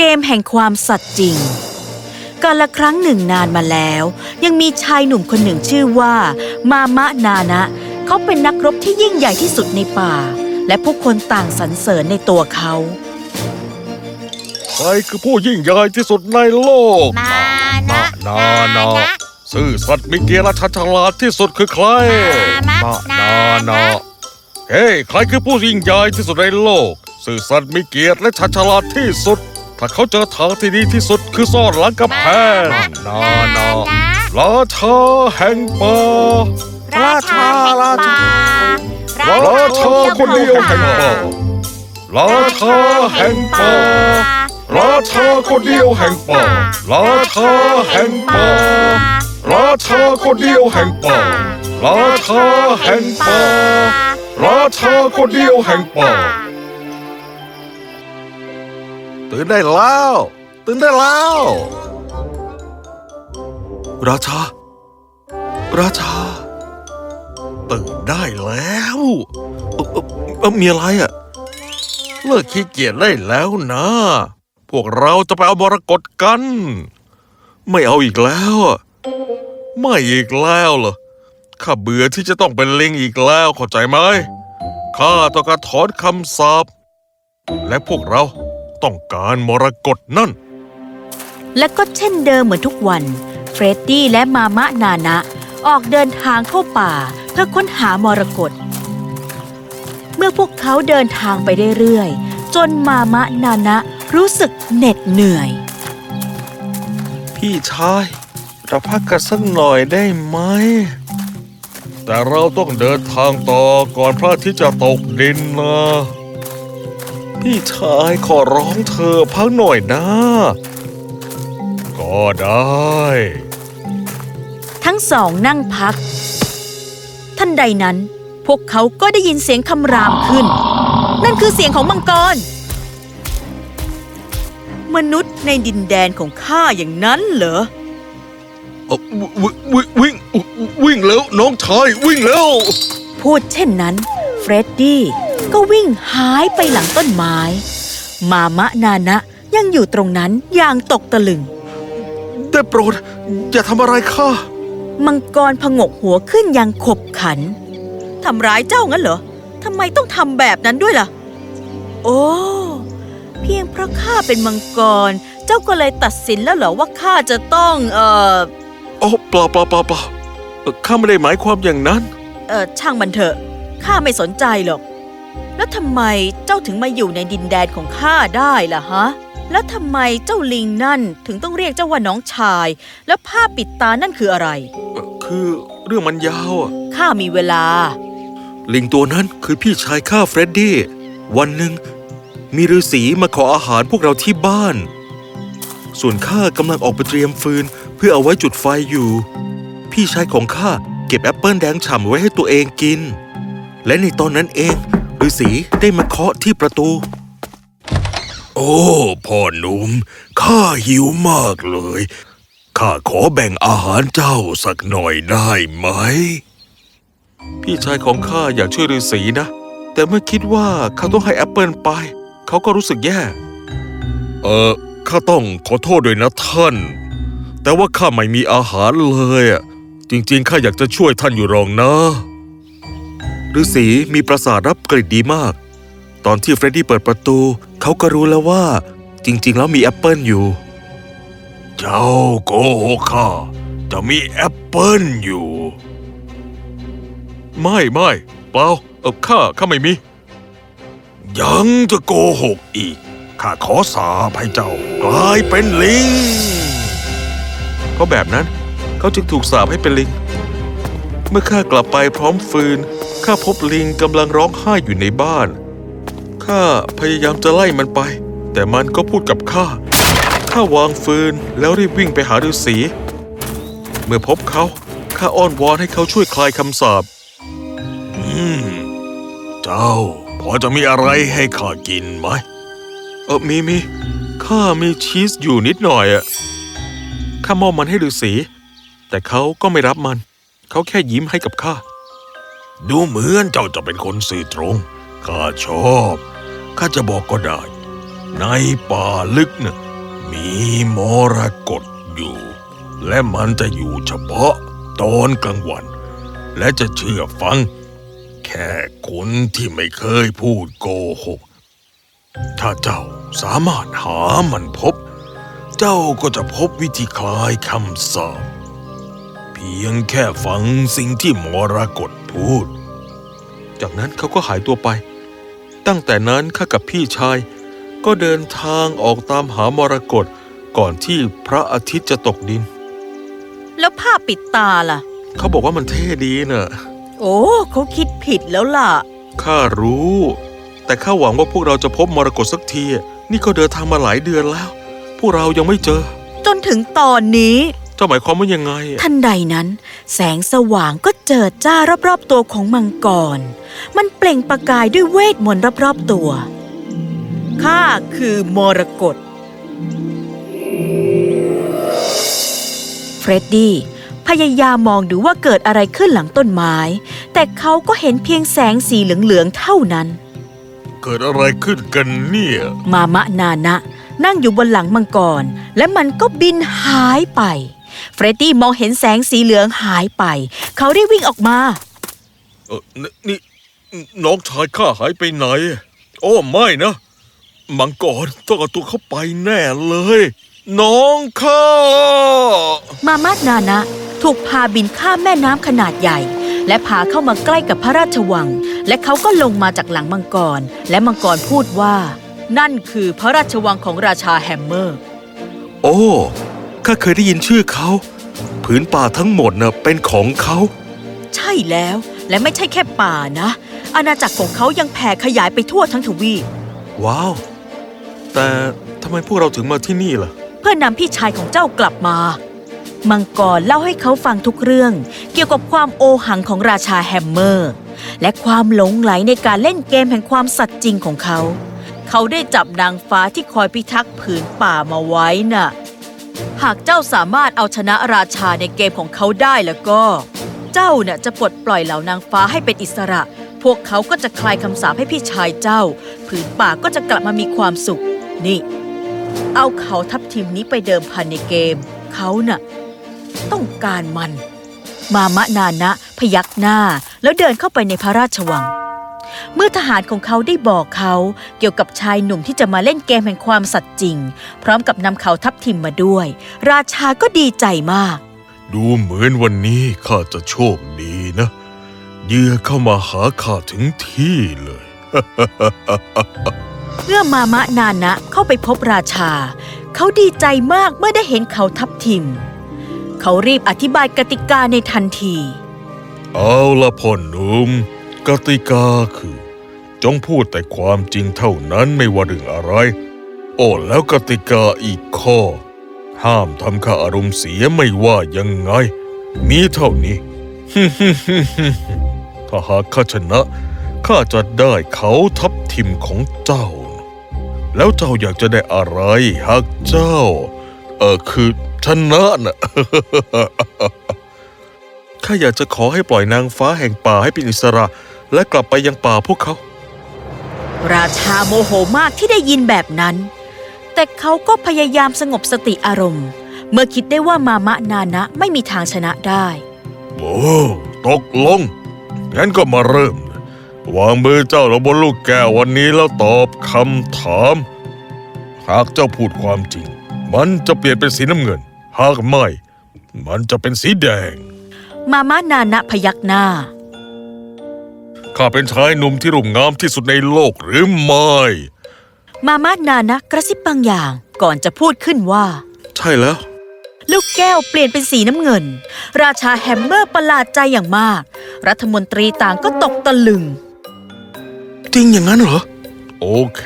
กมแห่งความสัตย์จริงกาละครั้งหนึ่งนานมาแล้ว ยังมีชายหนุ่มคนหนึ่งชื่อว่า มามะนานะ เขาเป็นนักรบที่ยิ่งใหญ่ที่สุดในป่า และผู้คนต่างสรรเสริญในตัวเขาใครคือผู้ยิ่งใหญ่ที่สุดในโลก มานะนานาซื่อสัตย์มีเกียรติและชันฉลาดที่สุดคือใคร มามะนานานานะเฮ้ยใครคือผู้ยิ่งใหญ่ที่สุดในโลก ซื่อสัตย์มีเกียรติและชันฉลาดที่สุด ถ้าเขาเจอทางที่ดีที่สุดคือซ่อนหลังกับแพงนานาราชาแห่งป่าราชาราชาราชาคนเดียวแห่งป่าราชาแห่งป่าราชาคนเดียวแห่งป่าราชาแห่งป่าราชาคนเดียวแห่งป่าราชาแห่งป่าราชาคนเดียวแห่งป่า ตื่นได้แล้ว ตื่นได้แล้ว ราชา ราชา ตื่นได้แล้วเออเออมีอะไรอะ เลิกขี้เกียจได้แล้วนะ พวกเราจะไปเอามรกตกัน ไม่เอาอีกแล้วอะไม่อีกแล้วเหรอ ข้าเบื่อที่จะต้องเป็นลิงอีกแล้วเข้าใจไหม ข้าต้องการถอนคำสาปและพวกเรา ต้องการมรกตนั่น และก็เช่นเดิมเหมือนทุกวัน เฟรดดี้และมามะนานะ ออกเดินทางเข้าป่าเพื่อค้นหามรกต เมื่อพวกเขาเดินทางไปเรื่อยๆ จนมามะนานะรู้สึกเหน็ดเหนื่อย พี่ชายเราพักกันสักหน่อยได้ไหม แต่เราต้องเดินทางต่อก่อนพระอาทิตย์จะตกดินนะ พี่ชายขอร้องเธอพักหน่อยนะ ก็ได้ ทั้งสองนั่งพักทันใดนั้น พวกเขาก็ได้ยินเสียงคำรามขึ้น นั่นคือเสียงของมังกร มนุษย์ในดินแดนของข้าอย่างนั้นเหรอวิ่งวิ่งวิ่งแล้วน้องชายวิ่งแล้ว พูดเช่นนั้น เฟรดดี้ ก็วิ่งหายไปหลังต้นไม้ มามะนานะยังอยู่ตรงนั้นอย่างตกตะลึง ได้โปรด อย่าทำอะไรข้า มังกรผงกหัวขึ้นอย่างขบขัน ทำร้ายเจ้างั้นเหรอ ทำไมต้องทำแบบนั้นด้วยล่ะ โอ้ เพียงเพราะข้าเป็นมังกร เจ้าก็เลยตัดสินแล้วเหรอว่าข้าจะต้อง เอ่อโอ้เปล่าเปล่าเปล่าเปล่าเอ่อข้าไม่ได้หมายความอย่างนั้น เออช่างมันเถอะ ข้าไม่สนใจหรอก แล้วทำไมเจ้าถึงมาอยู่ในดินแดนของข้าได้ล่ะฮะ แล้วทำไมเจ้าลิงนั่นถึงต้องเรียกเจ้าว่าน้องชาย แล้วผ้าปิดตานั่นคืออะไรเอ่อคือเรื่องมันยาวอะข้ามีเวลา ลิงตัวนั้นคือพี่ชายข้าเฟรดดี้ วันหนึ่งมีฤาษีมาขออาหารพวกเราที่บ้าน ส่วนข้ากำลังออกไปเตรียมฟืนเพื่อเอาไว้จุดไฟอยู่ พี่ชายของข้าเก็บแอปเปิลแดงฉ่ำไว้ให้ตัวเองกิน และในตอนนั้นเอง ฤาษีได้มาเคาะที่ประตู โอ้พ่อหนุ่มข้าหิวมากเลย ข้าขอแบ่งอาหารเจ้าสักหน่อยได้ไหม พี่ชายของข้าอยากช่วยฤาษีนะ แต่เมื่อคิดว่าเขาต้องให้แอปเปิลไป เขาก็รู้สึกแย่ เออข้าต้องขอโทษด้วยนะท่าน แต่ว่าข้าไม่มีอาหารเลยอะจริงๆข้าอยากจะช่วยท่านอยู่หรองนะ ฤาษีมีประสาทรับกลิ่นดีมาก ตอนที่เฟรดดี้เปิดประตู เขาก็รู้แล้วว่า จริง ๆ แล้วมีแอปเปิลอยู่ เจ้าโกหกข้าเจ้ามีแอปเปิลอยู่ ไม่ไม่เปล่าเออข้าข้าไม่มี ยังจะโกหกอีก ข้าขอสาบให้เจ้ากลายเป็นลิงเพราะแบบนั้นเขาจึงถูกสาปให้เป็นลิง เมื่อข้ากลับไปพร้อมฟืน ข้าพบลิงกำลังร้องไห้อยู่ในบ้าน ข้าพยายามจะไล่มันไป แต่มันก็พูดกับข้า ข้าวางฟืนแล้วรีบวิ่งไปหาฤาษี เมื่อพบเขา ข้าอ้อนวอนให้เขาช่วยคลายคำสาป อืม เจ้า พอจะมีอะไรให้ข้ากินไหม เออมีมี ข้ามีชีสอยู่นิดหน่อยอะข้ามอบมันให้ฤาษี แต่เขาก็ไม่รับมัน เขาแค่ยิ้มให้กับข้า ดูเหมือนเจ้าจะเป็นคนสื่อตรง ข้าชอบ ข้าจะบอกก็ได้ ในป่าลึกน่ะมีมรกตอยู่ และมันจะอยู่เฉพาะตอนกลางวัน และจะเชื่อฟัง แค่คนที่ไม่เคยพูดโกหก ถ้าเจ้าสามารถหามันพบ เจ้าก็จะพบวิธีคลายคำสาป พียงแค่ฟังสิ่งที่มรกตพูด จากนั้นเขาก็หายตัวไป ตั้งแต่นั้นข้ากับพี่ชาย ก็เดินทางออกตามหามรกตก่อนที่พระอาทิตย์จะตกดิน แล้วผ้าปิดตาล่ะ เขาบอกว่ามันเท่ดีเนอะโอ้เขาคิดผิดแล้วล่ะ ข้ารู้ แต่ข้าหวังว่าพวกเราจะพบมรกตสักที นี่เขาเดินทางมาหลายเดือนแล้ว พวกเรายังไม่เจอ จนถึงตอนนี้เจ้าหมายความว่ายังไง ทันใดนั้น แสงสว่างก็เจิดจ้ารอบๆตัวของมังกร มันเปล่งประกายด้วยเวทมนต์รอบๆตัว ข้าคือมรกตเฟรดดี้พยายามมองดูว่าเกิดอะไรขึ้นหลังต้นไม้ แต่เขาก็เห็นเพียงแสงสีเหลืองๆเท่านั้น เกิดอะไรขึ้นกันเนี่ย มามะนานะ นั่งอยู่บนหลังมังกร และมันก็บินหายไป เฟรดดี้มองเห็นแสงสีเหลืองหายไป เขารีบวิ่งออกมา เออนี่นี่น้องชายข้าหายไปไหน โอ้ไม่นะ มังกรต้องเอาตัวเขาไปแน่เลย น้องข้า มามะนานะ ถูกพาบินข้ามแม่น้ำขนาดใหญ่ และพาเข้ามาใกล้กับพระราชวัง และเขาก็ลงมาจากหลังมังกร และมังกรพูดว่า นั่นคือพระราชวังของราชาแฮมเมอร์ โอ้ ข้าเคยได้ยินชื่อเขาผืนป่าทั้งหมดเน่ะเป็นของเขา ใช่แล้วและไม่ใช่แค่ป่านะ อาณาจักรของเขายังแผ่ขยายไปทั่วทั้งทวีปว้าว แต่ทำไมพวกเราถึงมาที่นี่ล่ะ เพื่อนำพี่ชายของเจ้ากลับมา มังกรเล่าให้เขาฟังทุกเรื่อง เกี่ยวกับความโอหังของราชาแฮมเมอร์ และความหลงใหลในการเล่นเกมแห่งความสัตย์จริงของเขา เขาได้จับนางฟ้าที่คอยพิทักษ์ผืนป่ามาไว้น่ะ หากเจ้าสามารถเอาชนะราชาในเกมของเขาได้แล้วก็ เจ้าน่ะจะปลดปล่อยเหล่านางฟ้าให้เป็นอิสระ พวกเขาก็จะคลายคำสาปให้พี่ชายเจ้า ผืนป่าก็จะกลับมามีความสุข นี่ เอาเขาทับทิมนี้ไปเดิมพันในเกม เขาน่ะ ต้องการมัน มามะนานะ พยักหน้าแล้วเดินเข้าไปในพระราชวัง เมื่อทหารของเขาได้บอกเขาเกี่ยวกับชายหนุ่มที่จะมาเล่นเกมแห่งความสัตย์จริง พร้อมกับนำเขาทับทิมมาด้วย ราชาก็ดีใจมาก ดูเหมือนวันนี้ข้าจะโชคดีนะเหยื่อเข้ามาหาข้าถึงที่เลย เมื่อมามะนานะเข้าไปพบราชา เขาดีใจมากเมื่อได้เห็นเขาทับทิม เขารีบอธิบายกติกาในทันที เอาละพ่อหนุ่มกติกาคือ จงพูดแต่ความจริงเท่านั้นไม่ว่าเรื่องอะไร โอ้แล้วกติกาอีกข้อ ห้ามทำข้าอารมณ์เสียไม่ว่ายังไง มีเท่านี้ ถ้าหากข้าชนะข้าจะได้เขาทับทิมของเจ้า แล้วเจ้าอยากจะได้อะไร หากเจ้า เออคือชนะน่ะข้าอยากจะขอให้ปล่อยนางฟ้าแห่งป่าให้เป็นอิสระ และกลับไปยังป่าพวกเขา ราชาโมโหมากที่ได้ยินแบบนั้น แต่เขาก็พยายามสงบสติอารมณ์ เมื่อคิดได้ว่ามามะนานะไม่มีทางชนะได้ โอ้ตกลง งั้นก็มาเริ่มเลยวางมือเจ้าลงบนลูกแก้ววันนี้แล้วตอบคำถาม หากเจ้าพูดความจริง มันจะเปลี่ยนเป็นสีน้ำเงิน หากไม่ มันจะเป็นสีแดง มามะนานะพยักหน้า ข้าเป็นชายหนุ่มที่รูปงามที่สุดในโลกหรือไม่ มามะนานะกระซิบบางอย่างก่อนจะพูดขึ้นว่า ใช่แล้ว ลูกแก้วเปลี่ยนเป็นสีน้ำเงิน ราชาแฮมเมอร์ประหลาดใจอย่างมาก รัฐมนตรีต่างก็ตกตะลึง จริงอย่างนั้นเหรอ โอเค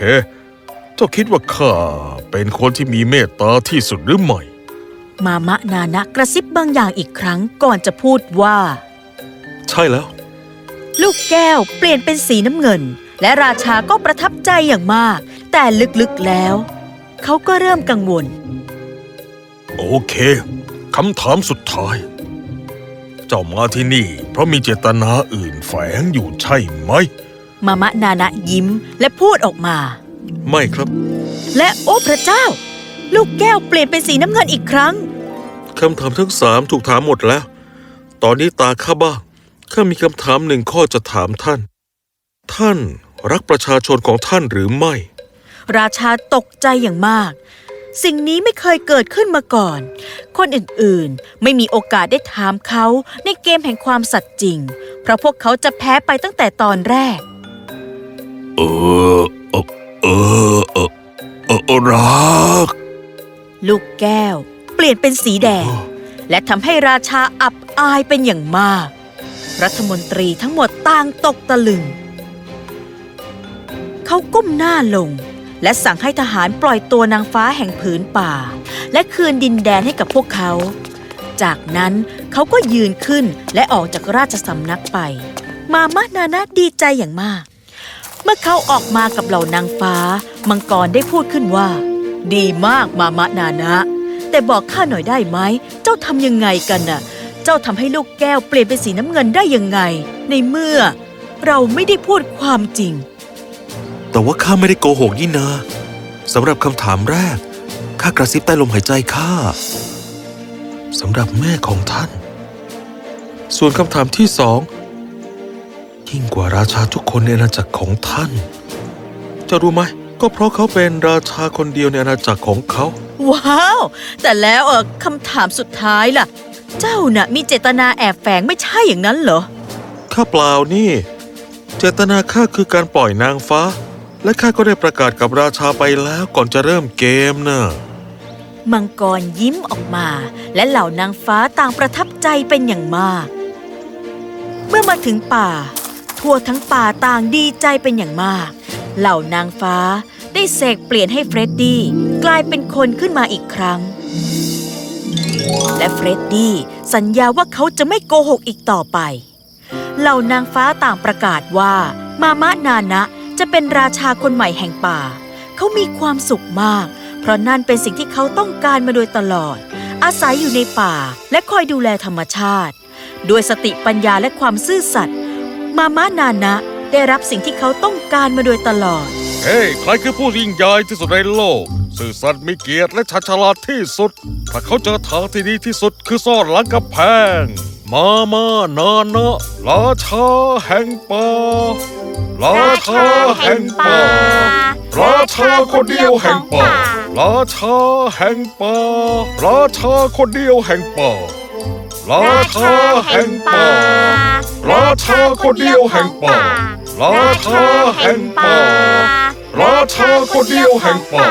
เจ้าคิดว่าข้าเป็นคนที่มีเมตตาที่สุดหรือไม่ มามะนานะกระซิบบางอย่างอีกครั้งก่อนจะพูดว่า ใช่แล้ว ลูกแก้วเปลี่ยนเป็นสีน้ำเงิน และราชาก็ประทับใจอย่างมาก แต่ลึกๆแล้ว เขาก็เริ่มกังวล โอเคคำถามสุดท้าย เจ้ามาที่นี่ เพราะมีเจตนาอื่นแฝงอยู่ใช่ไหม มามะนานะยิ้มและพูดออกมา ไม่ครับ และโอ้พระเจ้า ลูกแก้วเปลี่ยนเป็นสีน้ำเงินอีกครั้งคำถามทั้งสามถูกถามหมดแล้ว ตอนนี้ตาข้าบ้าง ข้ามีคำถามหนึ่งข้อจะถามท่าน ท่านรักประชาชนของท่านหรือไม่ ราชาตกใจอย่างมาก สิ่งนี้ไม่เคยเกิดขึ้นมาก่อน คนอื่นๆ ไม่มีโอกาสได้ถามเขาในเกมแห่งความสัตย์จริง เพราะพวกเขาจะแพ้ไปตั้งแต่ตอนแรก เออเออเออเออเออเออรัก ลูกแก้ว เปลี่ยนเป็นสีแดง และทำให้ราชาอับอายเป็นอย่างมาก รัฐมนตรีทั้งหมดต่างตกตะลึง เขาก้มหน้าลง และสั่งให้ทหารปล่อยตัวนางฟ้าแห่งผืนป่า และคืนดินแดนให้กับพวกเขา จากนั้นเขาก็ยืนขึ้นและออกจากราชสำนักไป มามะนานะดีใจอย่างมาก เมื่อเขาออกมากับเหล่านางฟ้า มังกรได้พูดขึ้นว่า ดีมากมามะนานะแต่บอกข้าหน่อยได้ไหม เจ้าทำยังไงกันน่ะ เจ้าทำให้ลูกแก้วเปลี่ยนเป็นสีน้ำเงินได้ยังไง ในเมื่อเราไม่ได้พูดความจริง แต่ว่าข้าไม่ได้โกหกนี่นาสำหรับคำถามแรกข้ากระซิบใต้ลมหายใจข้าสำหรับแม่ของท่าน ส่วนคำถามที่สองยิ่งกว่าราชาทุกคนในอาณาจักรของท่าน จะรู้ไหมก็เพราะเขาเป็นราชาคนเดียวในอาณาจักรของเขา ว้าว แต่แล้วเออคำถามสุดท้ายล่ะ เจ้าน่ะมีเจตนาแอบแฝงไม่ใช่อย่างนั้นเหรอ ข้าเปล่านี่ เจตนาข้าคือการปล่อยนางฟ้า และข้าก็ได้ประกาศกับราชาไปแล้วก่อนจะเริ่มเกมน่ะมังกรยิ้มออกมา และเหล่านางฟ้าต่างประทับใจเป็นอย่างมาก เมื่อมาถึงป่า ทั่วทั้งป่าต่างดีใจเป็นอย่างมาก เหล่านางฟ้าได้เสกเปลี่ยนให้เฟรดดี้กลายเป็นคนขึ้นมาอีกครั้ง และเฟรดดี้สัญญาว่าเขาจะไม่โกหกอีกต่อไป เหล่านางฟ้าต่างประกาศว่า มามะนานะจะเป็นราชาคนใหม่แห่งป่า เขามีความสุขมาก เพราะนั่นเป็นสิ่งที่เขาต้องการมาโดยตลอด อาศัยอยู่ในป่าและคอยดูแลธรรมชาติ ด้วยสติปัญญาและความซื่อสัตย์มามะนานะได้รับสิ่งที่เขาต้องการมาโดยตลอด เฮ้ยใครคือผู้ยิ่งใหญ่ที่สุดในโลก สื่อสัตย์มีเกียรติและชันฉลาดที่สุด ถ้าเขาเจอทางที่ดีที่สุดคือซ่อนหลังกับแพง มามานานะราชาแห่งป่าราชาแห่งป่าราชาคนเดียวแห่งป่าราชาแห่งป่าราชาคนเดียวแห่งป่าราชาแห่งป่าราชาคนเดียวแห่งป่าราชาแห่งป่าราชาคนเดียวแห่งป่า